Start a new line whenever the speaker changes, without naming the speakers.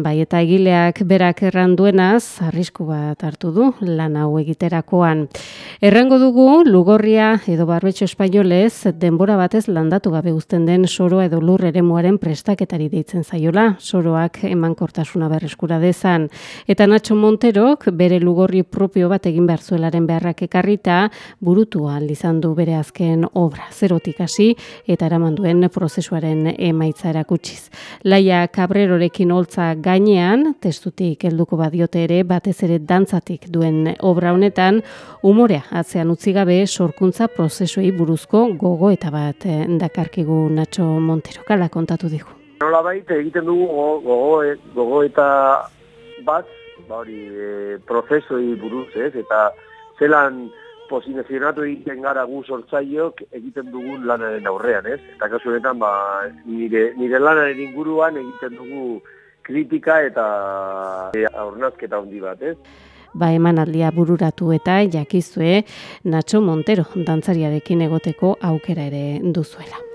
Bai, eta egileak berak erran duenaz, arrisku bat hartu du lan hau egiterakoan. Errango dugu, lugorria edo barbetxo espainolez, denbora batez landatu gabe uzten den soro edo lur ere muaren prestaketari deitzen zaiola, soroak eman kortasuna berreskura dezan. Eta Nacho Monterok bere lugorri propio bat egin behar zuelaren beharrak ekarrita, burutua izan du bere azken obra, zerotik hasi eta eraman duen prozesuaren emaitza erakutsiz. Laia Cabrerorekin holtza gainean, testutik helduko badiote ere, batez ere dantzatik duen obra honetan, umorea atzean utzi gabe sorkuntza prozesuei buruzko gogo eta bat eh, dakarkigu Nacho Montero. Kala kontatu digu.
Nola baita egiten dugu gogo, gogo, eta bat, ba hori, e, prozesuei buruz, ez, eta zelan posinezionatu egiten gara gu sortzaiok egiten dugun lanaren aurrean, ez? Eta kasu honetan, ba, nire, nire lanaren inguruan egiten dugu kritika eta e, aurnazketa handi bat, ez?
Ba, emanaldia bururatu eta jakizue Nacho Montero dantzariarekin egoteko aukera ere duzuela.